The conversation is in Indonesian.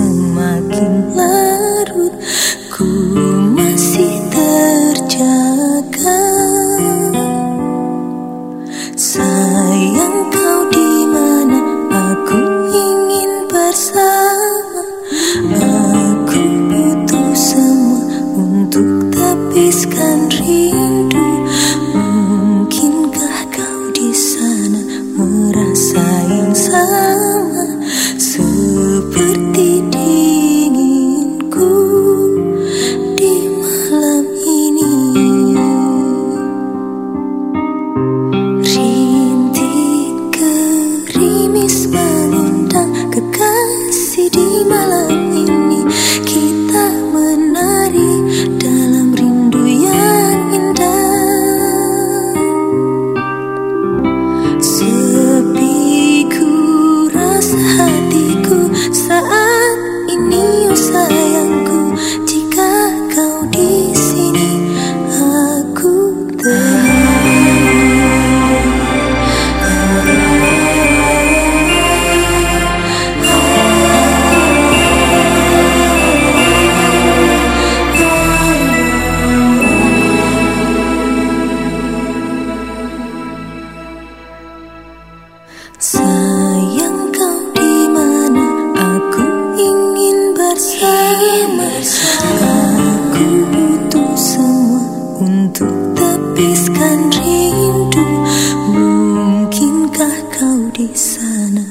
semakin larut Sayang kau di mana? Aku ingin bersama. Aku butuh semua untuk tepiskan rindu. Mungkinkah kau di sana?